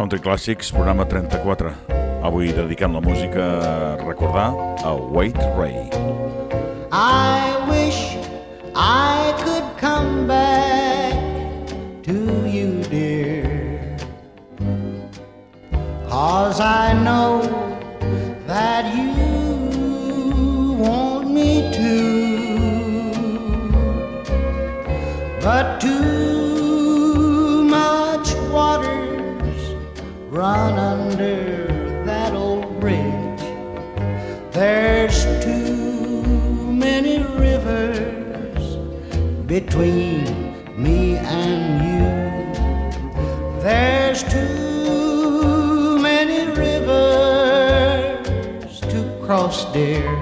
Country Classics, programa 34. Avui dedicant la música a recordar a Wade Ray. I wish I could come back to you, dear. Cause I know between me and you. There's too many rivers to cross, dear.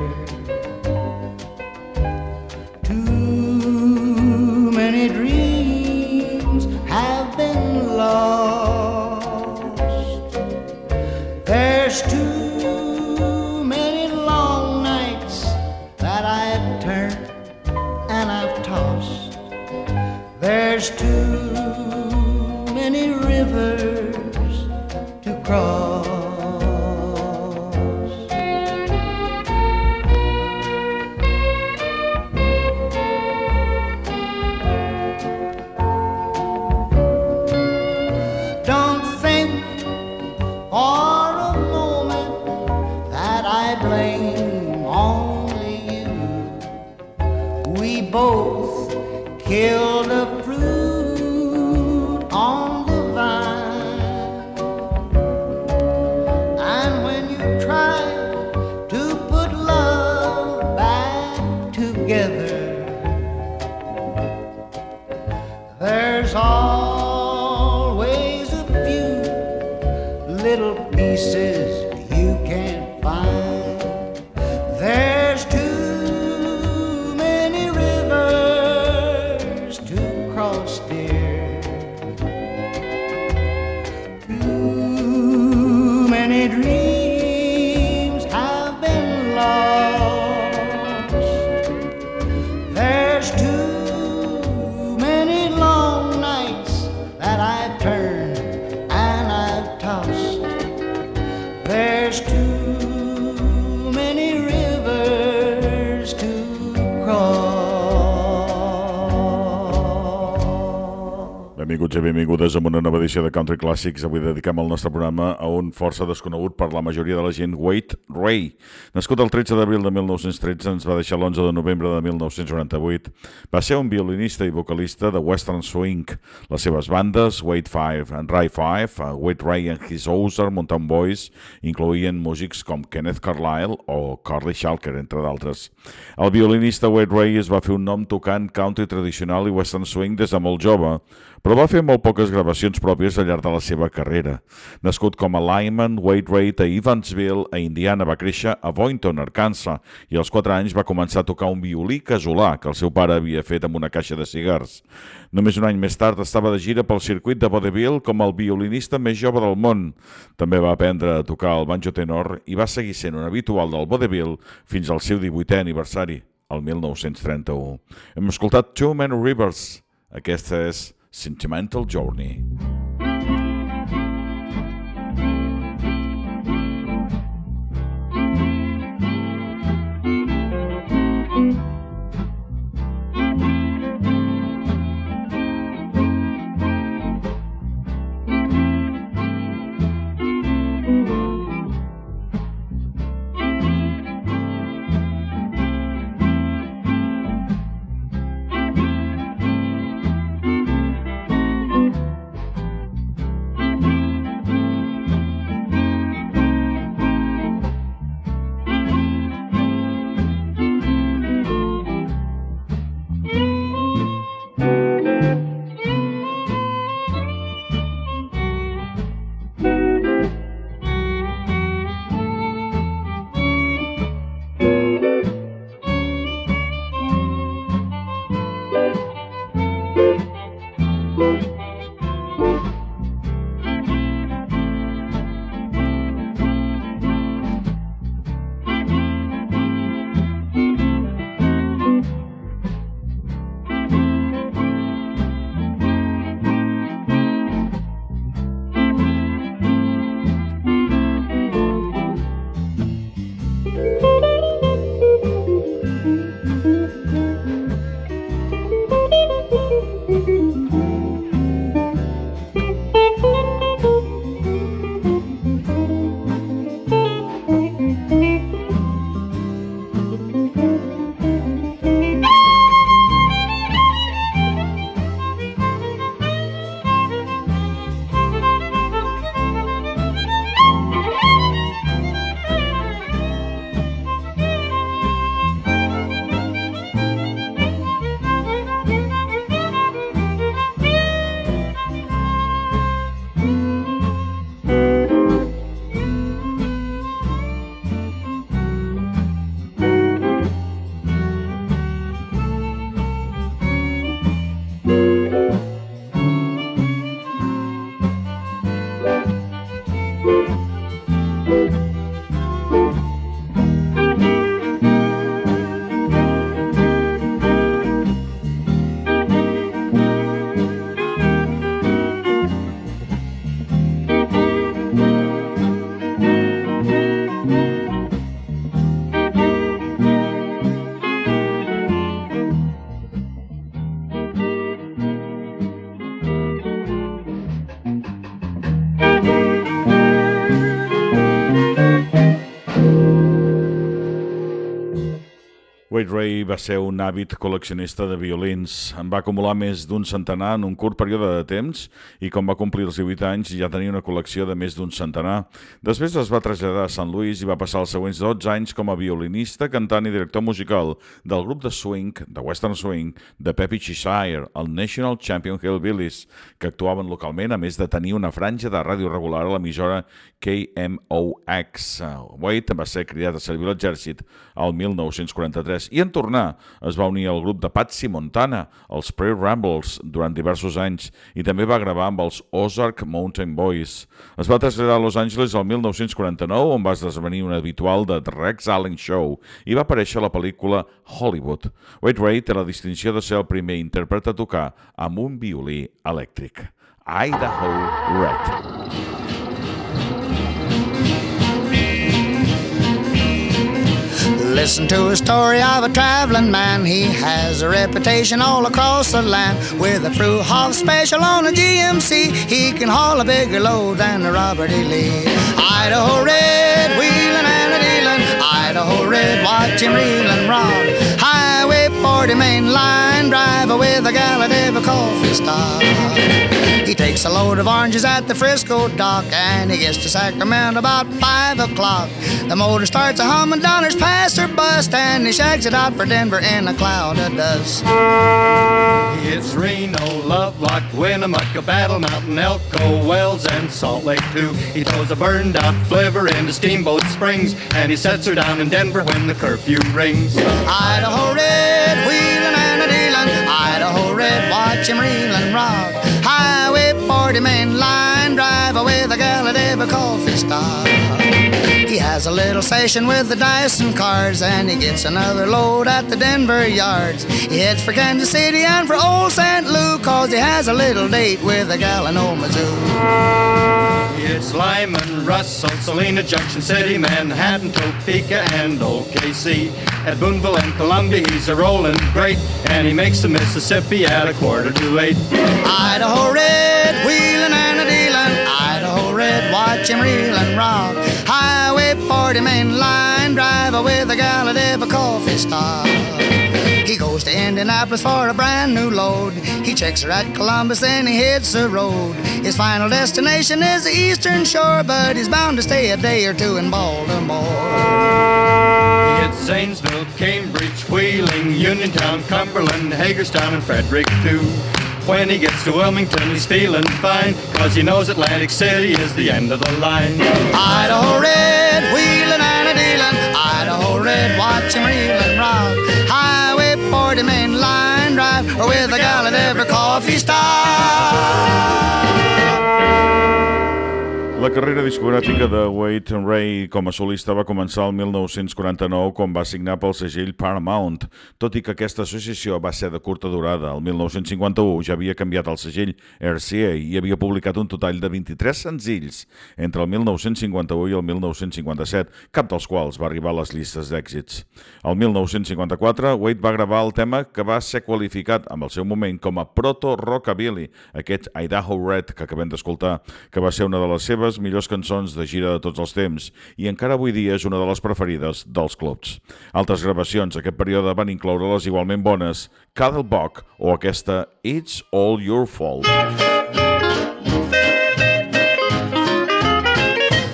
Edició de Country Classics. Avui dedicam el nostre programa a un força desconegut per la majoria de la gent, Wade Ray. Nascut el 13 d'abril de 1913, ens va deixar l'11 de novembre de 1998. Va ser un violinista i vocalista de Western Swing. Les seves bandes, Wade Five and Ray Five, uh, Wade Ray and His Ozer, Mountain Boys, incloïen músics com Kenneth Carlyle o Carly Schalker, entre d'altres. El violinista Wade Ray es va fer un nom tocant country tradicional i western swing des de molt jove, però va fer molt poques gravacions pròpies al llarg de la seva carrera. Nascut com a Lyman, Ray a Evansville, a Indiana, va créixer a Boynton, Arkansas, i als 4 anys va començar a tocar un violí casolà que el seu pare havia fet amb una caixa de cigars. Només un any més tard estava de gira pel circuit de vaudeville com el violinista més jove del món. També va aprendre a tocar el banjo tenor i va seguir sent un habitual del vaudeville fins al seu 18è aniversari, el 1931. Hem escoltat Too Many Rivers. Aquesta és Sentimental Journey. White Ray va ser un hàbit col·leccionista de violins. En va acumular més d'un centenar en un curt període de temps i com va complir els 18 anys ja tenia una col·lecció de més d'un centenar. Després es va traslladar a Sant Louis i va passar els següents 12 anys com a violinista, cantant i director musical del grup de swing, de Western Swing, de Peppy Cheshire, el National Champion Hillbillies, que actuaven localment, a més de tenir una franja de ràdio regular a l'emissora KMOX. White va ser cridat a servir l'exèrcit al 1943 i en tornar es va unir al grup de Patsy Montana, els Pre-Rambles, durant diversos anys i també va gravar amb els Ozark Mountain Boys. Es va traslladar a Los Angeles el 1949 on va esdevenir un habitual de The Rex Allen Show i va aparèixer a la pel·lícula Hollywood. Wade Ray té la distinció de ser el primer intèrpret a tocar amb un violí elèctric. Idaho Red. Listen to a story of a traveling man. He has a reputation all across the land. With a Fruit Hog special on a GMC, he can haul a bigger load than the Robert E. Lee. Idaho Red, wheeling and a dealing. Idaho Red, watch him reel and. Highway 40 main line driver with a of coffee stop. He takes a load of oranges at the Frisco dock and he gets to Sacramento about 5 o'clock. The motor starts a humming, Donner's past her bust and he shags it out for Denver in a cloud of dust. It's Reno, Lovelock, Winnemucca, Battle Mountain, Elko, Wells, and Salt Lake too. He throws a burned out flivver into Steamboat Springs and he sets her down in Denver when the curfew rings. Idaho Red, wheeling Red, watch him reel and rock. Has a little session with the Dyson cars and he gets another load at the Denver yards. He heads for Kansas City and for old St. Lou cause he has a little date with a gal in Old Mizzou. It's Lyman, Russell, Salina, Junction City, Manhattan, Topeka, and OKC. At Boonville and Columbia, he's a rolling great, and he makes the Mississippi at a quarter to eight. Idaho Red, wheeling and a dealing. Idaho Red, watch him reel and rock. Highway 40 main line driver with a gallon of a coffee stop. He goes to Indianapolis for a brand new load. He checks her at Columbus and he hits the road. His final destination is the Eastern Shore, but he's bound to stay a day or two in Baltimore. It's Zanesville, Cambridge, Wheeling, Uniontown, Cumberland, Hagerstown, and Frederick too. When he gets to Wilmington, he's feeling fine, cause he knows Atlantic City is the end of the line. Idaho Red, Red, watch him reel and rock. Highway 40 main line drive or with a gallon of every coffee stop. La carrera discogràfica de Wade Ray com a solista va començar el 1949 quan va signar pel segell Paramount, tot i que aquesta associació va ser de curta durada. El 1951 ja havia canviat el segell RCA i havia publicat un total de 23 senzills entre el 1951 i el 1957, cap dels quals va arribar a les llistes d'èxits. El 1954, Wade va gravar el tema que va ser qualificat amb el seu moment com a proto-rockabilly, aquest Idaho Red que acabem d'escoltar, que va ser una de les seves millors cançons de gira de tots els temps i encara avui dia és una de les preferides dels clubs. Altres gravacions d'aquest període van incloure les igualment bones Cuddlebug o aquesta It's All Your Fault.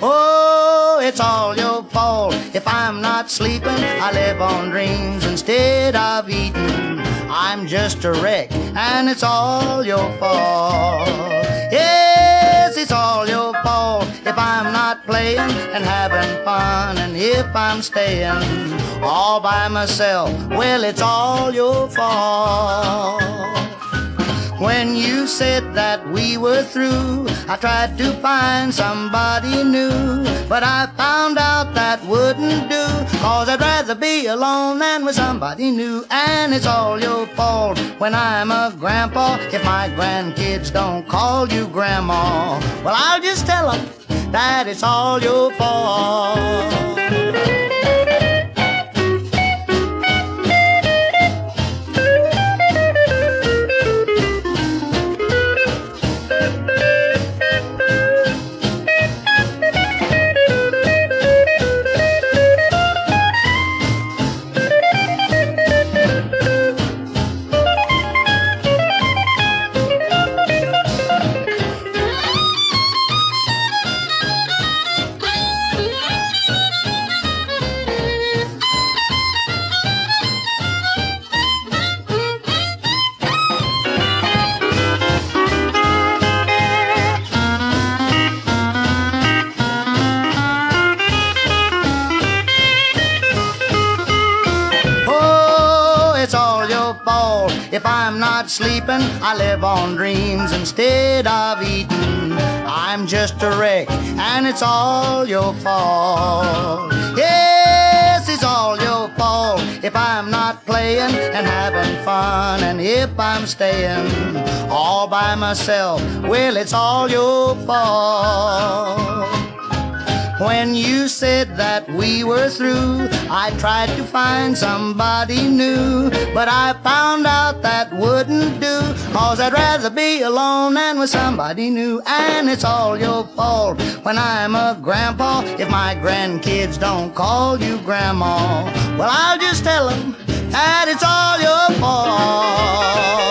Oh, it's all your fault. If I'm not sleeping, I live on dreams instead of eating. I'm just a wreck, and it's all your fault. Yes, it's all your fault. If I'm not playing and having fun, and if I'm staying all by myself, well, it's all your fault. When you said that we were through, I tried to find somebody new. But I found out that wouldn't do. Cause I'd rather be alone than with somebody new. And it's all your fault when I'm a grandpa. If my grandkids don't call you grandma, well, I'll just tell them that it's all your fault. I live on dreams instead of eating. I'm just a wreck, and it's all your fault. Yes, it's all your fault if I'm not playing and having fun, and if I'm staying all by myself. Well, it's all your fault. When you said that we were through, I tried to find somebody new, but I found out that wouldn't do. Cause I'd rather be alone than with somebody new, and it's all your fault when I'm a grandpa. If my grandkids don't call you grandma, well, I'll just tell them that it's all your fault.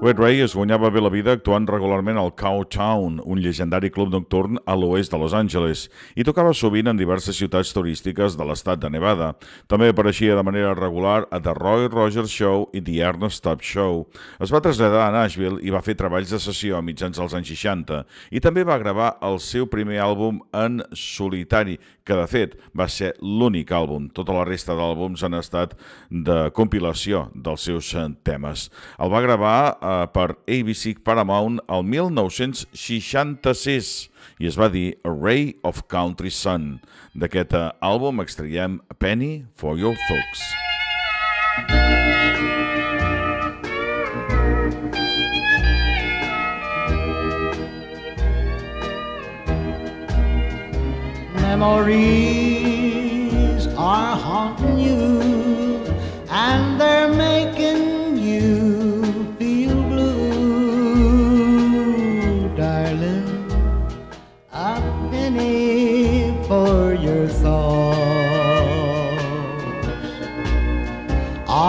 Wet Ray es guanyava bé la vida actuant regularment al Cow Town, un llegendari club nocturn a l'oest de Los Angeles, i tocava sovint en diverses ciutats turístiques de l'estat de Nevada. També apareixia de manera regular a The Roy Rogers Show i The Ernest Tubb Show. Es va traslladar a Nashville i va fer treballs de sessió a mitjans dels anys 60 i també va gravar el seu primer àlbum en solitari, que de fet va ser l'únic àlbum. Tota la resta d'àlbums han estat de compilació dels seus temes. El va gravar eh, per ABC Paramount el 1966 i es va dir A Ray of Country Sun. D'aquest eh, àlbum extraiem Penny for Your Folks. Memories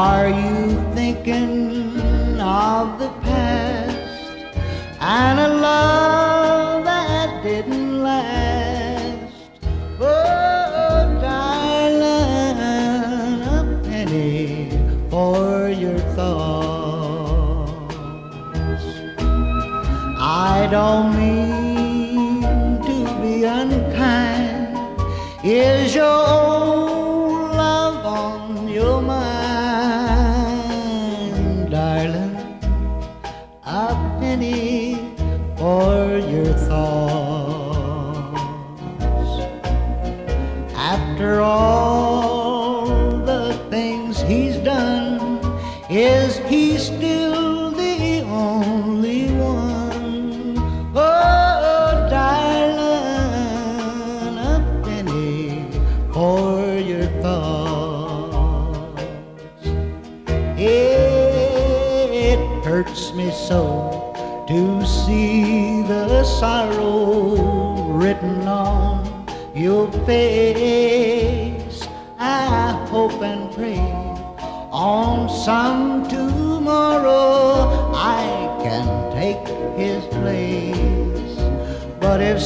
Are you thinking of the past and a love that didn't last? Oh, darling, a penny for your thoughts. I don't mean to be unkind. Is your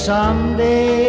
someday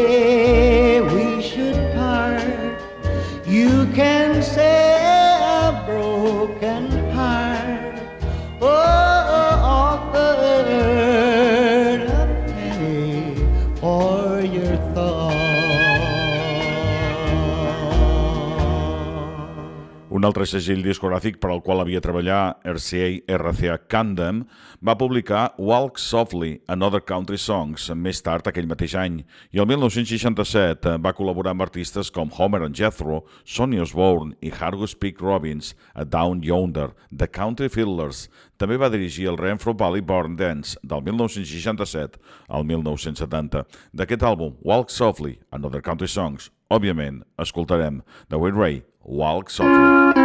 altre segell discogràfic per al qual havia treballat RCA RCA Candem va publicar Walk Softly, Another Country Songs, més tard aquell mateix any, i el 1967 va col·laborar amb artistes com Homer and Jethro, Sonny Osbourne i Hargus Peak Robbins a Down Yonder, The Country Fiddlers. També va dirigir el Renfro Valley Born Dance del 1967 al 1970. D'aquest àlbum, Walk Softly, Another Country Songs, òbviament, escoltarem The Wayne Ray, Walk Softly.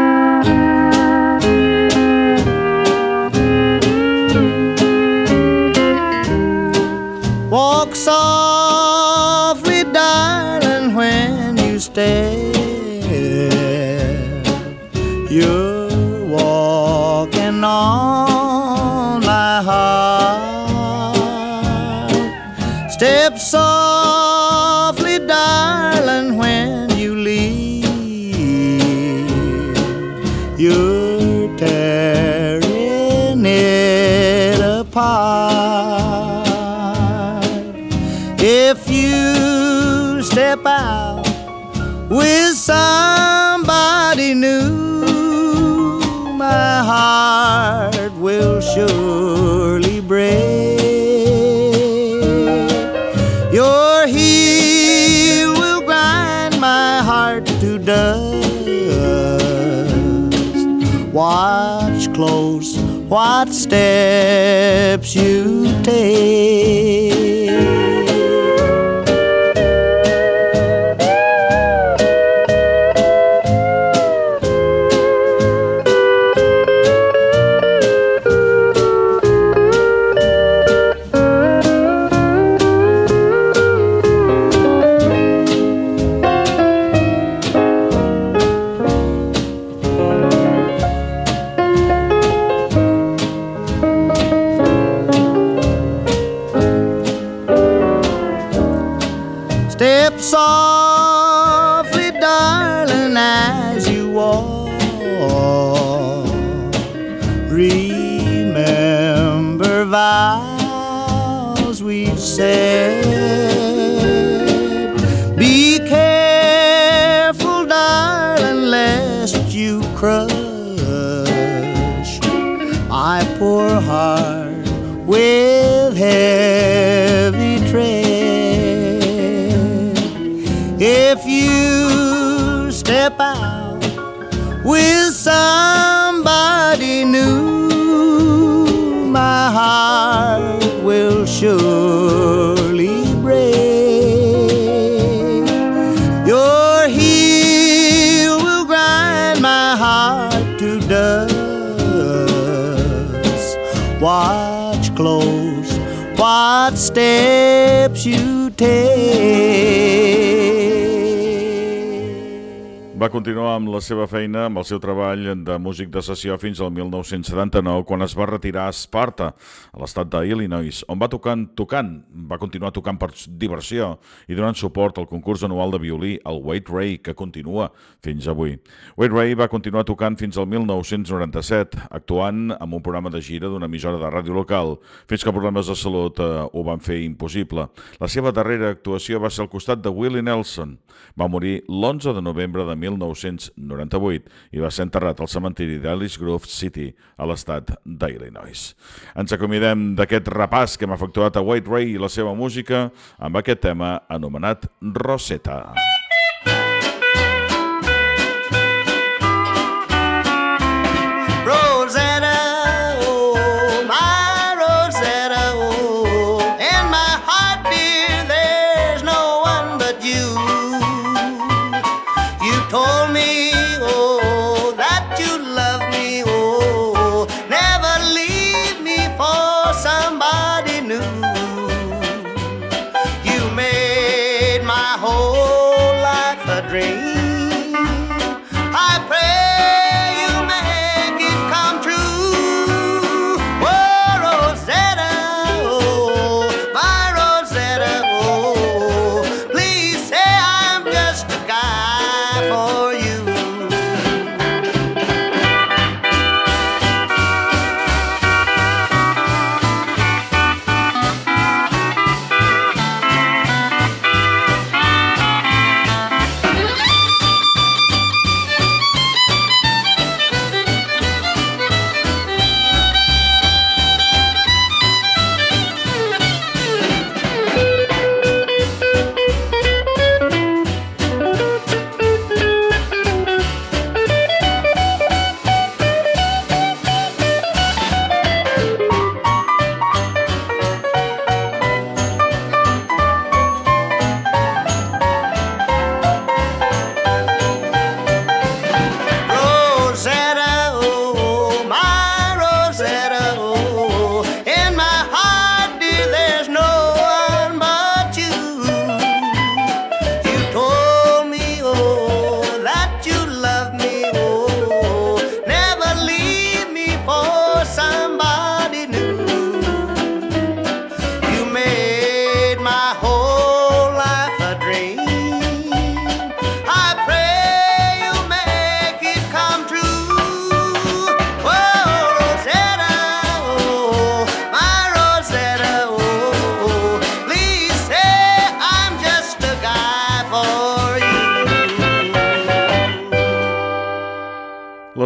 Walk softly, darling, when you stare. You're walking on my heart. Step somebody new, my heart will surely break. Your heel will grind my heart to dust. Watch close what steps you take. Vows we've said. Be careful, darling, lest you crush steps you take. Va continuar amb la seva feina, amb el seu treball de músic de sessió fins al 1979, quan es va retirar a Esparta, a l'estat d'Illinois, on va tocant, tocant, va continuar tocant per diversió i donant suport al concurs anual de violí, el Wade Ray, que continua fins avui. Wade Ray va continuar tocant fins al 1997, actuant amb un programa de gira d'una emissora de ràdio local, fins que problemes de salut eh, ho van fer impossible. La seva darrera actuació va ser al costat de Willie Nelson. Va morir l'11 de novembre de 1998 i va ser enterrat al cementiri d'Ellis Grove City, a l'estat d'Illinois. Ens acomidem d'aquest repàs que hem efectuat a White Ray i la seva música amb aquest tema anomenat Rosetta. Rosetta,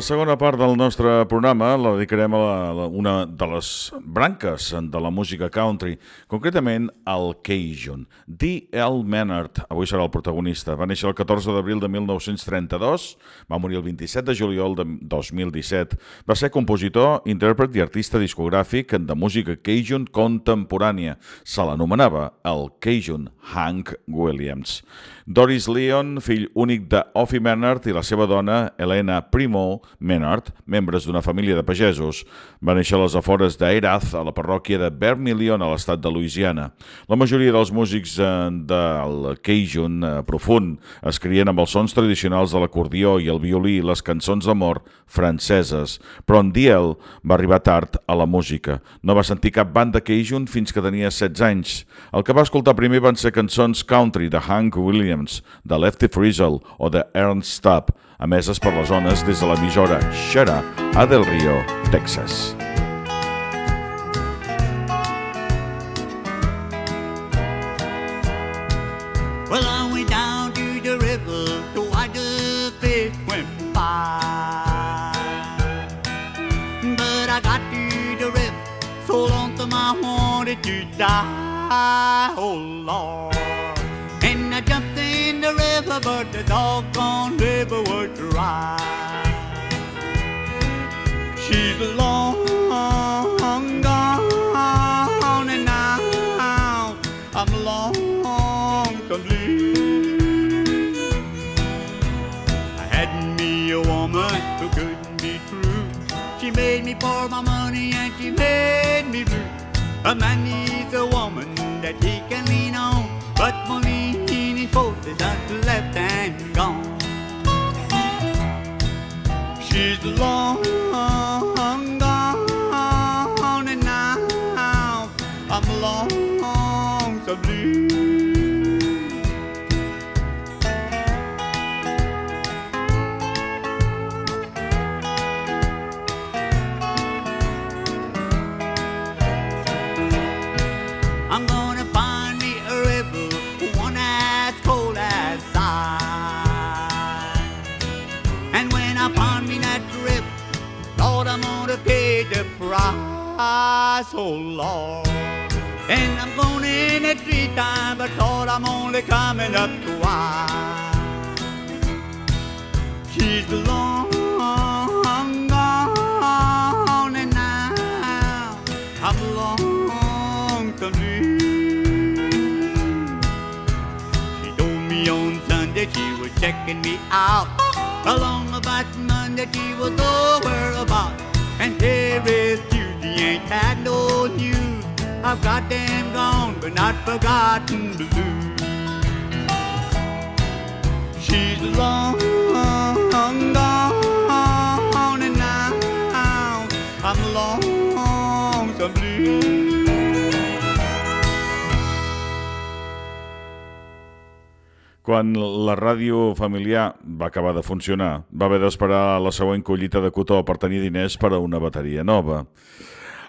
segona part del nostre programa la dedicarem a la, la, una de les branques de la música country, concretament al Cajun. D.L. Maynard, avui serà el protagonista, va néixer el 14 d'abril de 1932, va morir el 27 de juliol de 2017. Va ser compositor, intèrpret i artista discogràfic de música Cajun contemporània. Se l'anomenava el Cajun Hank Williams. Doris Leon, fill únic de Offie Maynard i la seva dona, Helena Primo Maynard, membres d'una família de pagesos. Va néixer a les afores d'Erath, a la parròquia de Vermilion, a l'estat de Louisiana. La majoria dels músics eh, del Cajun eh, profund es crien amb els sons tradicionals de l'acordió i el violí i les cançons d'amor franceses, però en Diel va arribar tard a la música. No va sentir cap banda Cajun fins que tenia 16 anys. El que va escoltar primer van ser cançons country de Hank Williams Williams, de Lefty Frizzle o de Ernst Stubb, emeses per les zones des de l'emissora Xera a Del Rio, Texas. Well, I went down to the river to watch the fish went by. But I got to the river so lonesome I wanted to die. Oh, Lord. The river, but the doggone river was dry. She's long gone, and now I'm lonesome blue. I had me a woman who couldn't be true. She made me pour my money and she made me blue. A man needs a woman that he the doctor left and gone. She's alone. Oh Lord. And I'm going in at three times, but Lord, I'm only coming up twice. She's long gone, and now I'm lonesome blue. She told me on Sunday she was checking me out. Along about Monday she was over about. And here is Tuesday, ain't had no news. I've got them gone, but not forgotten blue. She's long gone, and now I'm lonesome blue. Quan la ràdio familiar va acabar de funcionar, va haver d'esperar la següent collita de cotó per tenir diners per a una bateria nova.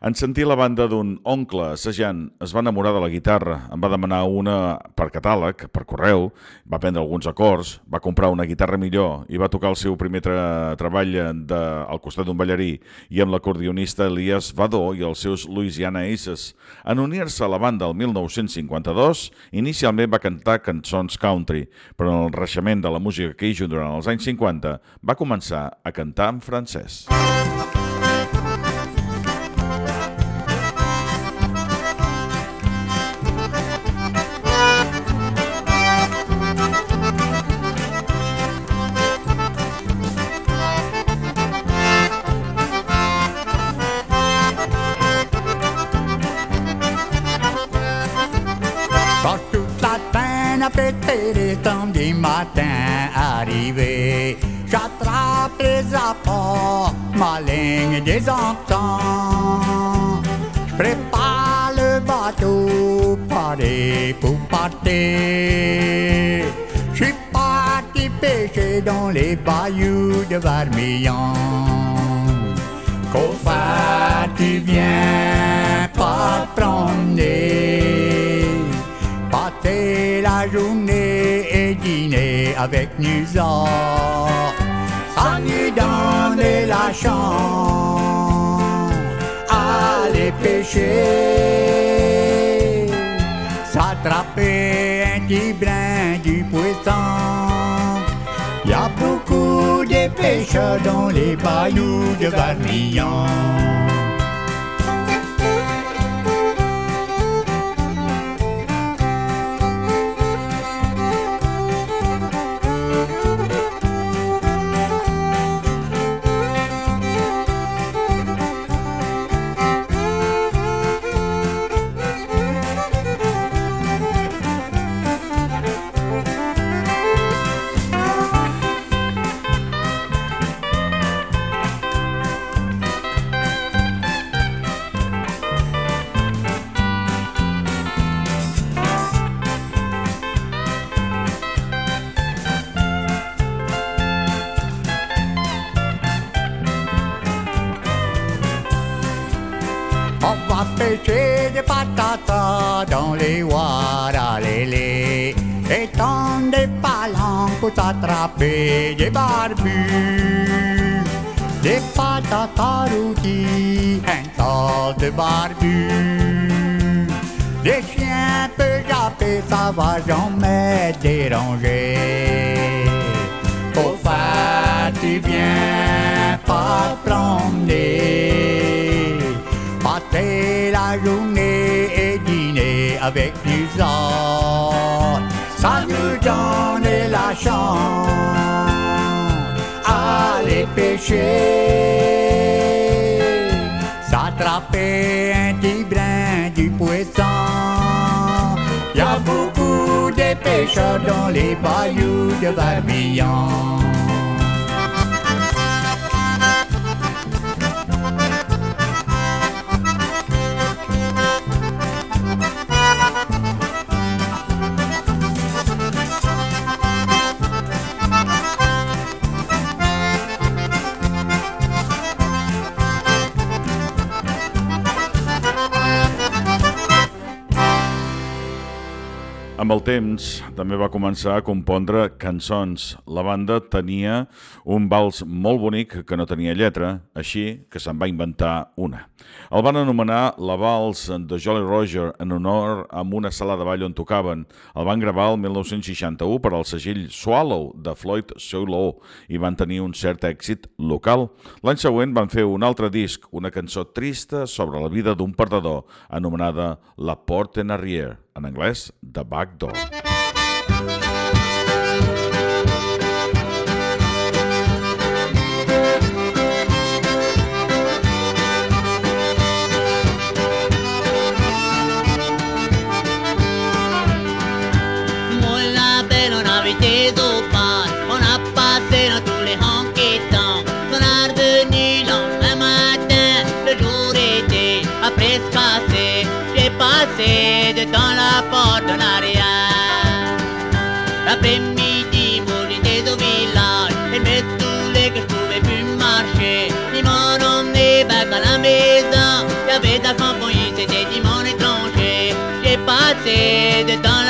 En sentir la banda d'un oncle assajant, es va enamorar de la guitarra, em va demanar una per catàleg, per correu, va prendre alguns acords, va comprar una guitarra millor i va tocar el seu primer tra treball de, al costat d'un ballarí i amb l'acordionista Elias Vadó i els seus Louisiana Aces. En unir-se a la banda el 1952, inicialment va cantar cançons country, però en el reixement de la música Cajun durant els anys 50 va començar a cantar en francès. Quand a pété les samedis matin arrivé, j'attrape les apports, ma ligne des. Je prépare le bateau, paré pour partir. Je parti pêcher dans les bayous de Vermillon. Qu'au fait, tu viens pas promener, passer la journée avec nous autres. Ça s'ennuie dans la chambre, aller pêcher, s'attraper un petit brin du poisson. Y a beaucoup de pêcheurs dans les bayous de Vermillon. Barbus. Des patatas rôties, un tas de barbus. Des chiens peu japper, ça va jamais déranger. Au fait, tu viens pas promener. Passer la journée et dîner avec les autres. Ça nous donne la chance. Aller pêcher. S'attraper un petit brin du poisson. Y a beaucoup de pêcheurs dans les bayous de Vermillon. Amb el temps també va començar a compondre cançons. La banda tenia un vals molt bonic que no tenia lletra, així que se'n va inventar una. El van anomenar la vals de Jolly Roger en honor a una sala de ball on tocaven. El van gravar el 1961 per al segell Swallow de Floyd Solo i van tenir un cert èxit local. L'any següent van fer un altre disc, una cançó trista sobre la vida d'un perdedor anomenada La Porte en Arrière, en anglès The Back Door. de danza.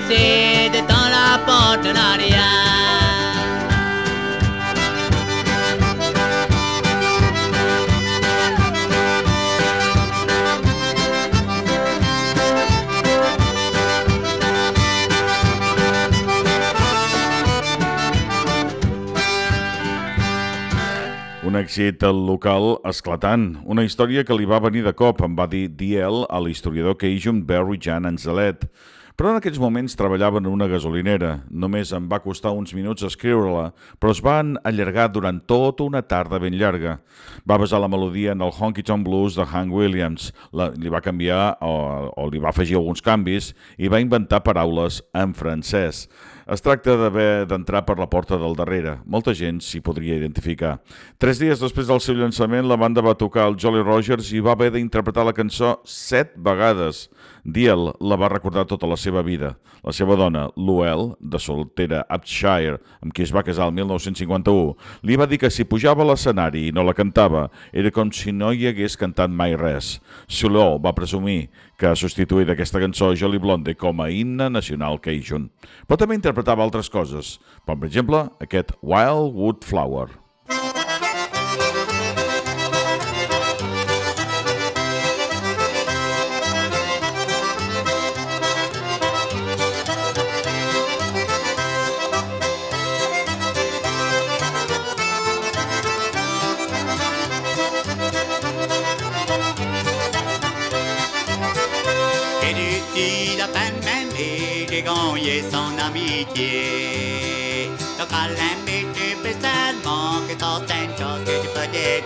glacée de dans la porte en. Un èxit local esclatant, una història que li va venir de cop, em va dir Diel a l'historiador Cajun Barry Jan Anzalet. Però en aquells moments treballava en una gasolinera. Només em va costar uns minuts escriure-la, però es van allargar durant tota una tarda ben llarga. Va basar la melodia en el Honky Tonk Blues de Hank Williams, la, li va canviar o, o li va afegir alguns canvis i va inventar paraules en francès. Es tracta d'haver d'entrar per la porta del darrere. Molta gent s'hi podria identificar. Tres dies després del seu llançament, la banda va tocar el Jolly Rogers i va haver d'interpretar la cançó set vegades. Diel la va recordar tota la seva vida. La seva dona, Luel, de soltera Upshire, amb qui es va casar el 1951, li va dir que si pujava a l'escenari i no la cantava, era com si no hi hagués cantat mai res. Suló va presumir que ha substituït aquesta cançó Jolly Blonde com a himne nacional Cajun. Però també interpretava altres coses, com per exemple aquest Wildwood Flower. Amitié. Donc à l'aimer spécialement que certaines choses que tu peux dire.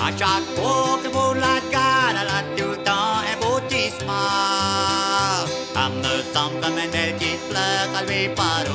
À chaque fois que vous la regarde, elle a tout le un smile. Elle me semble comme une petite fleur, elle lui parle au.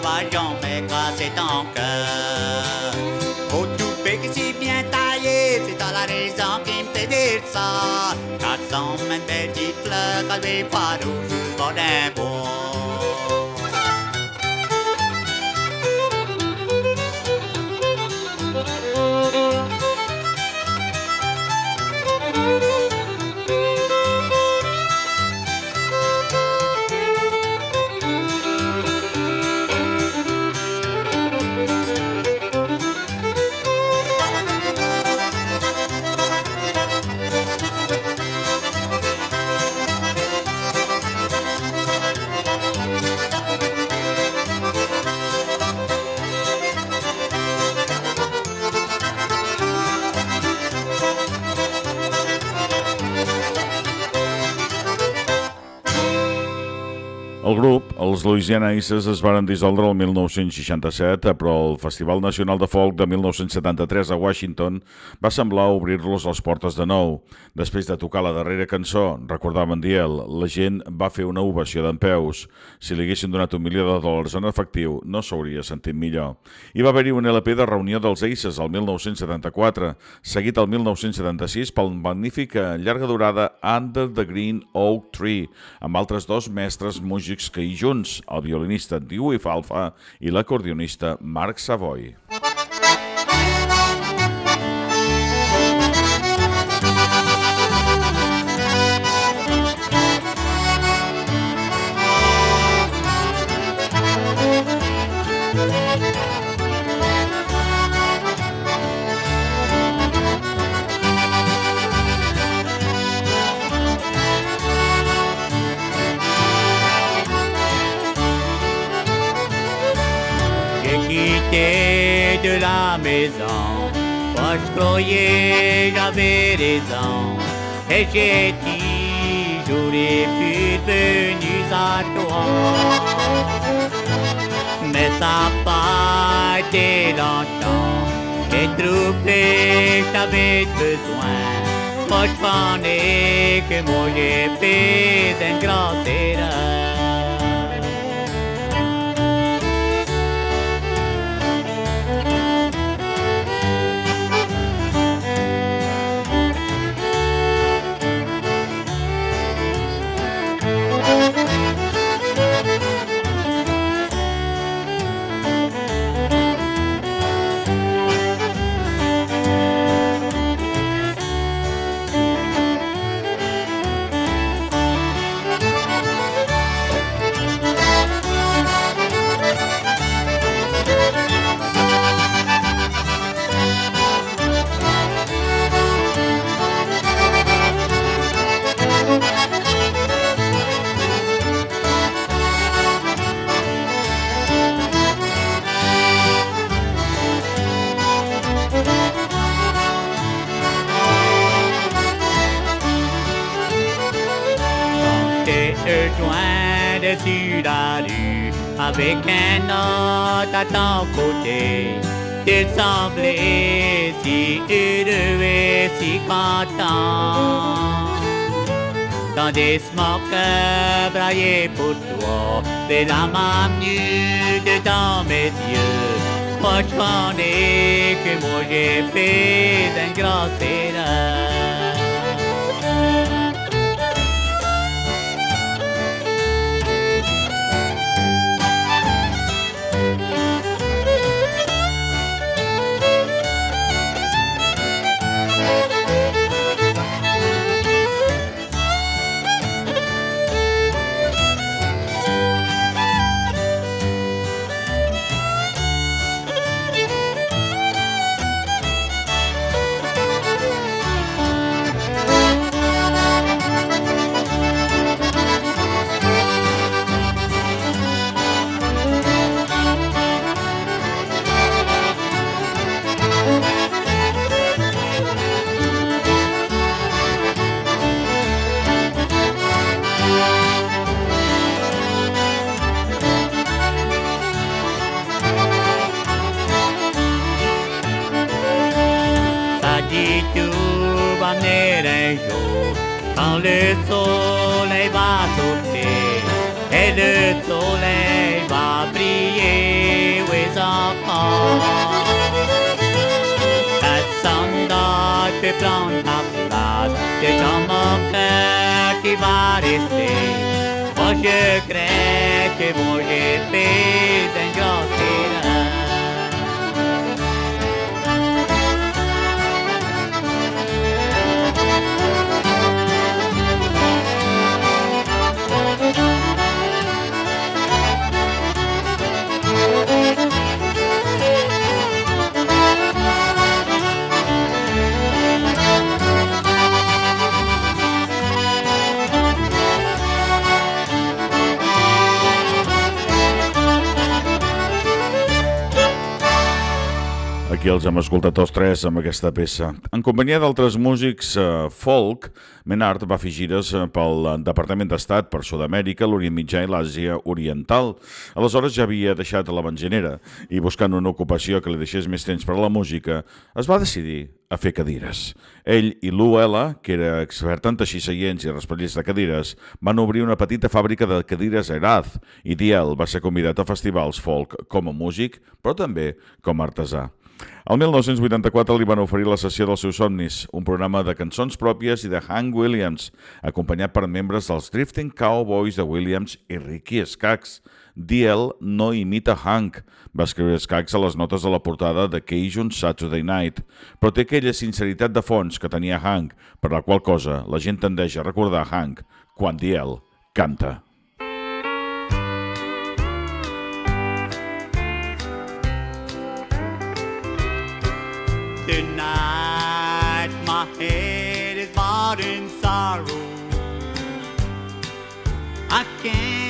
vagabond fait casser ton cœur. Au toupet que si bien taillé, c'est à la raison qui me fait dire ça. Quand on met une petite fleur, quand je vais pas où je vais d'un beau. Els Louisiana Aces, es varen dissoldre el 1967, però el Festival Nacional de Folk de 1973 a Washington va semblar obrir-los les portes de nou. Després de tocar la darrera cançó, recordaven Diel, la gent va fer una ovació d'en peus. Si li haguessin donat un milió de dòlars en efectiu, no s'hauria sentit millor. Hi va haver-hi un LP de reunió dels Aces el 1974, seguit el 1976 pel magnífic eh, llarga durada Under the Green Oak Tree, amb altres dos mestres músics que hi junts, el violinista Dewey Falfa i l'acordionista Marc Savoy. Moi je croyais j'avais raison, et j'ai dit j'aurais pu venir à toi. Mais ça n'a pas été longtemps, trouvé que j'avais besoin fortfarande que moi j'ai fait en grande erreur. Dessus la rue avec un autre à ton côté. Tu semblais si heureux et si content. Dans des smokes braillaient pour toi, des larmes amenues dedans mes yeux. Moi je connais que moi j'ai fait un grand erreur. Cœur qui va rester. Moi je crains que j'ai fait Aquí els hem escoltat tots tres amb aquesta peça. En companyia d'altres músics eh, folk, Menard va fer gires eh, pel Departament d'Estat per Sud-amèrica, l'Orient Mitjà i l'Àsia Oriental. Aleshores ja havia deixat la benzinera i buscant una ocupació que li deixés més temps per a la música, es va decidir a fer cadires. Ell i Lou Ella, que era expert en teixir seients i raspallers de cadires, van obrir una petita fàbrica de cadires a Eraz i Diel va ser convidat a festivals folk com a músic, però també com a artesà. El 1984 li van oferir la sessió dels seus somnis, un programa de cançons pròpies i de Hank Williams, acompanyat per membres dels Drifting Cowboys de Williams i Ricky Skaggs. DL no imita Hank, va escriure Skaggs a les notes de la portada de Cajun Saturday Night, però té aquella sinceritat de fons que tenia Hank, per la qual cosa la gent tendeix a recordar Hank quan DL canta. I can't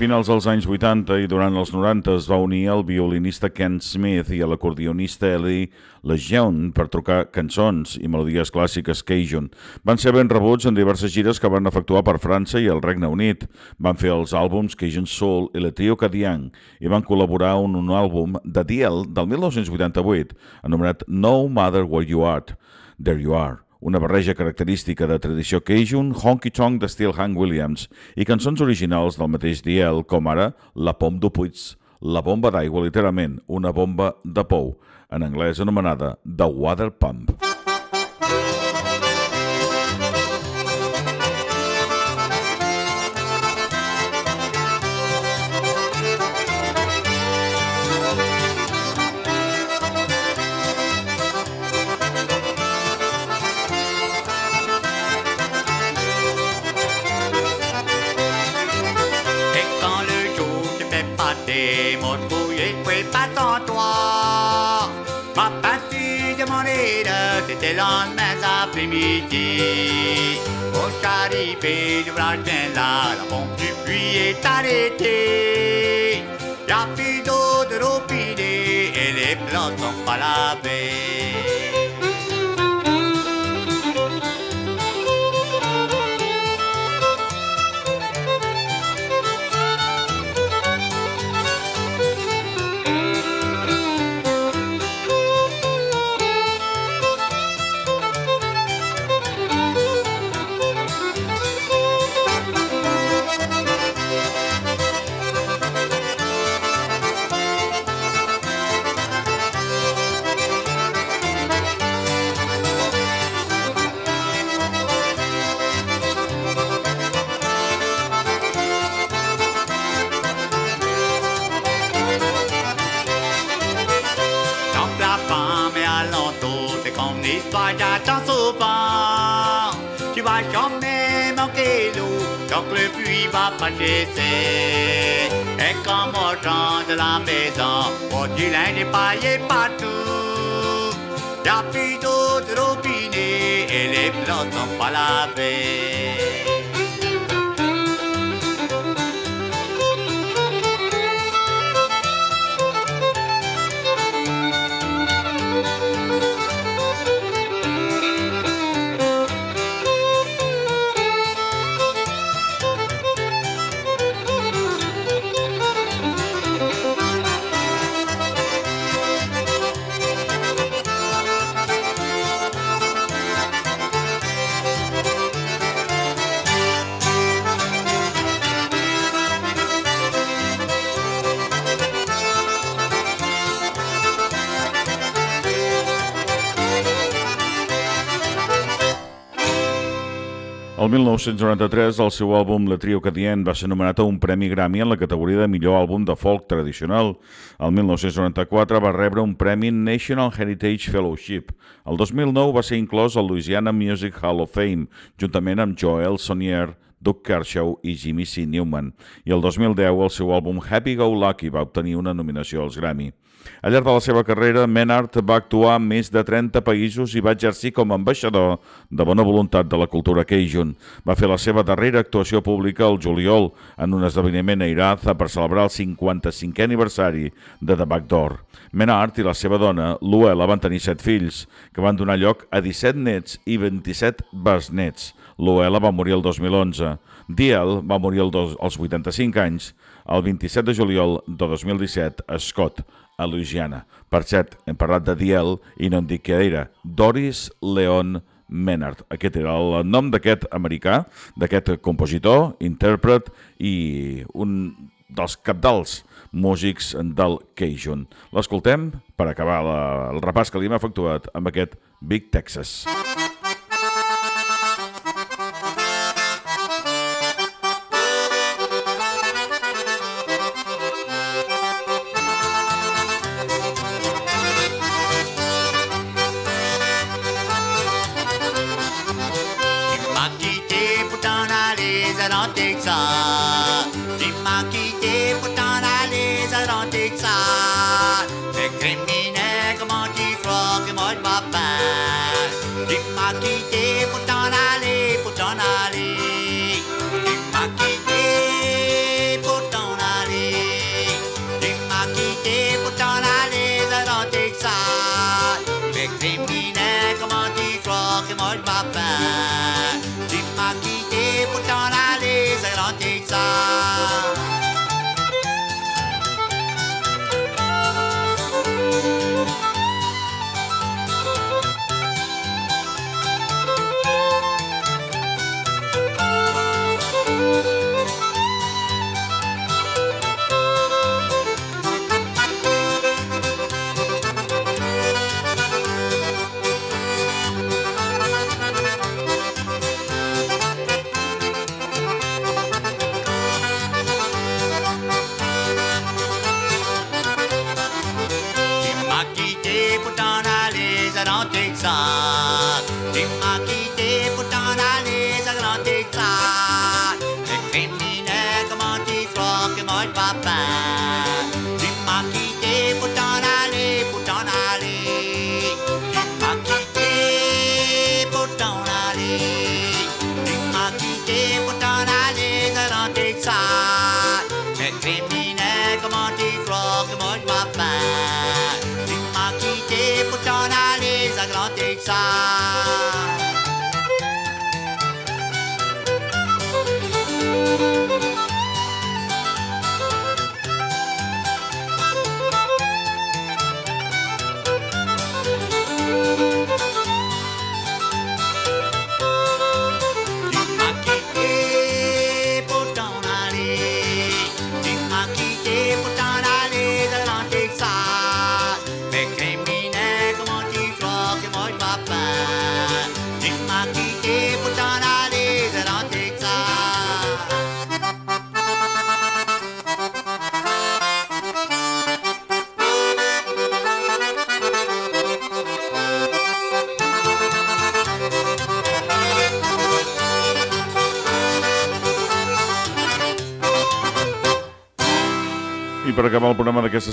finals dels anys 80 i durant els 90 es va unir el violinista Ken Smith i l'acordionista Ellie Lejeune per trucar cançons i melodies clàssiques Cajun. Van ser ben rebuts en diverses gires que van efectuar per França i el Regne Unit. Van fer els àlbums Cajun Soul i Le Trio Cadian i van col·laborar en un àlbum de Diel del 1988 anomenat No Matter Where You Are, There You Are una barreja característica de tradició Cajun, honky tonk d'estil Hank Williams i cançons originals del mateix Diel, com ara La Pom du Puig, la bomba d'aigua, literalment, una bomba de pou, en anglès anomenada The Water Pump. Après-midi. Au charibé du Blanchien là, la pompe du puits est arrêtée. Y'a plus d'eau de robinet et les plats sont pas lavés. Va pas cesser. Et comme au champ de la maison, oh, du linge paillé partout. Y'a plus d'eau de robinet et les plats sont pas lavés. El 1993, el seu àlbum Le Trio Cadien va ser nomenat a un premi Grammy en la categoria de millor àlbum de folk tradicional. El 1994 va rebre un premi National Heritage Fellowship. El 2009 va ser inclòs al Louisiana Music Hall of Fame, juntament amb Joel Sonier Doug Kershaw i Jimmy C. Newman, i el 2010 el seu àlbum Happy Go Lucky va obtenir una nominació als Grammy. Al llarg de la seva carrera, Menard va actuar en més de 30 països i va exercir com a ambaixador de bona voluntat de la cultura Cajun. Va fer la seva darrera actuació pública al juliol en un esdeveniment a Iraza per celebrar el 55è aniversari de The Back Door. Menard i la seva dona, Luella, van tenir set fills, que van donar lloc a 17 nets i 27 besnets. Luella va morir el 2011. Diel va morir als 85 anys, el 27 de juliol de 2017 a Scott, a Louisiana. Per cert, hem parlat de Diel i no em dic què era. Doris Leon Menard. Aquest era el nom d'aquest americà, d'aquest compositor, intèrpret i un dels capdals músics del Cajun. L'escoltem per acabar la, el repàs que li hem efectuat amb aquest Big Texas. Tu ça. J'ai manqué des pourtant à les arranger ça. Fait criminel, comment tu crois que moi je m'appelle? J'ai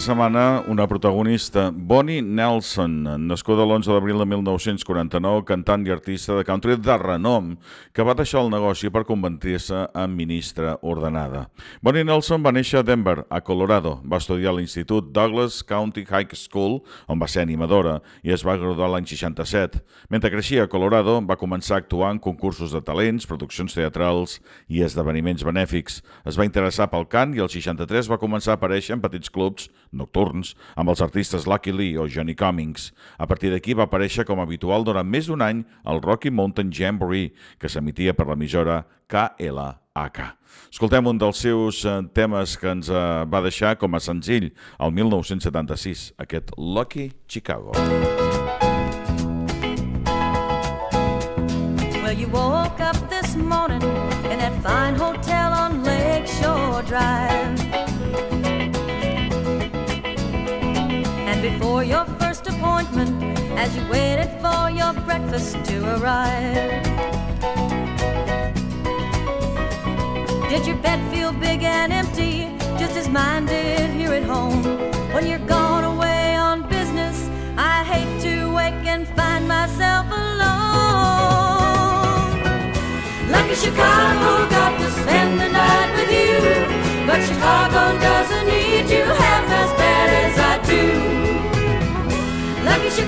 setmana, una protagonista, Bonnie Nelson, nascuda l'11 d'abril de 1949, cantant i artista de country de renom, que va deixar el negoci per convertir-se en ministra ordenada. Bonnie Nelson va néixer a Denver, a Colorado. Va estudiar a l'Institut Douglas County High School, on va ser animadora, i es va graduar l'any 67. Mentre creixia a Colorado, va començar a actuar en concursos de talents, produccions teatrals i esdeveniments benèfics. Es va interessar pel cant i al 63 va començar a aparèixer en petits clubs nocturns amb els artistes Lucky Lee o Johnny Cummings. A partir d'aquí va aparèixer com habitual durant més d'un any al Rocky Mountain Jamboree, que s'emitia per l'emissora KLH. Escoltem un dels seus eh, temes que ens eh, va deixar com a senzill el 1976, aquest Lucky Chicago. Well, you woke up this morning in that fine hotel on Lakeshore Drive. Your first appointment, as you waited for your breakfast to arrive, Did your bed feel big and empty, just as mine did here at home? When you're gone away on business, I hate to wake and find myself alone. Like a Chicago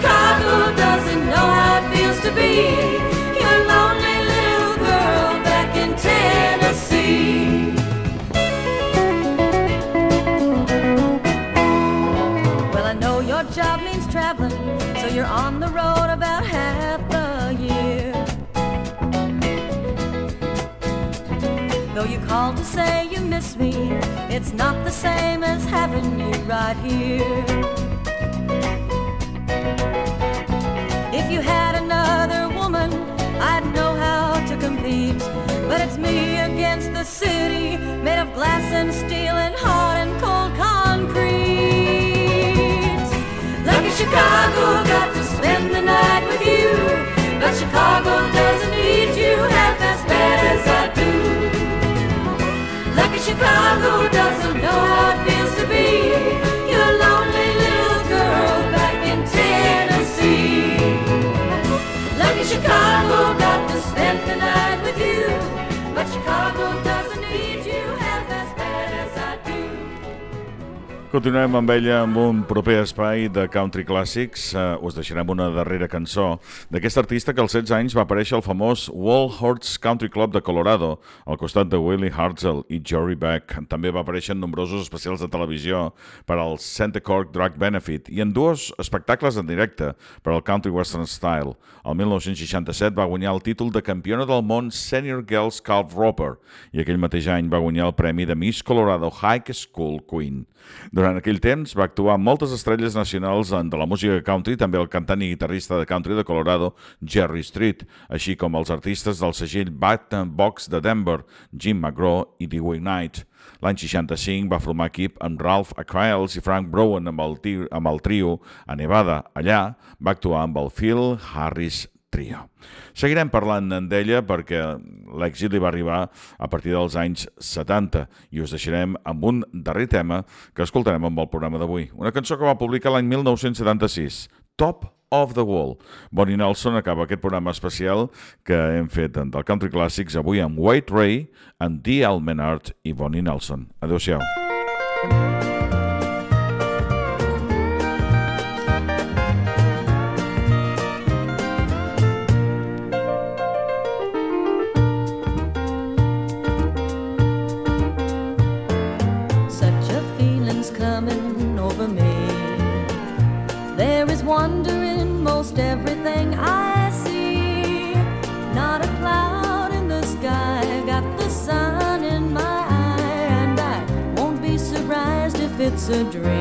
Chicago doesn't know how it feels to be your lonely little girl back in Tennessee. Well, I know your job means traveling, so you're on the road about half the year. Though you call to say you miss me, it's not the same as having you right here. If you had another woman, I'd know how to compete. But it's me against the city, made of glass and steel and hard and cold concrete. Lucky Chicago got to spend the night with you, but Chicago doesn't need you half as bad as I do. Lucky Chicago doesn't know how to Continuem amb ella amb un proper espai de country clàssics. Uh, us deixarem una darrera cançó d'aquest artista que als 16 anys va aparèixer al famós Wall Horse Country Club de Colorado, al costat de Willie Hartzell i Jory Beck. També va aparèixer en nombrosos especials de televisió per al Santa Cork Drug Benefit i en dos espectacles en directe per al Country Western Style. El 1967 va guanyar el títol de campiona del món Senior Girls Calf Roper i aquell mateix any va guanyar el premi de Miss Colorado High School Queen. Durant aquell temps va actuar amb moltes estrelles nacionals de la música country, també el cantant i guitarrista de country de Colorado, Jerry Street, així com els artistes del segell Bat Box de Denver, Jim McGraw i Dewey Knight. L'any 65 va formar equip amb Ralph Aquiles i Frank Brown amb el, amb el trio a Nevada. Allà va actuar amb el Phil Harris Trio. Seguirem parlant d'ella perquè l'èxit li va arribar a partir dels anys 70 i us deixarem amb un darrer tema que escoltarem amb el programa d'avui. Una cançó que va publicar l'any 1976, Top of the Wall. Bonnie Nelson acaba aquest programa especial que hem fet del Country Classics avui amb Wade Ray, amb D. L. Menard i Bonnie Nelson. Adéu-siau. Such a dream.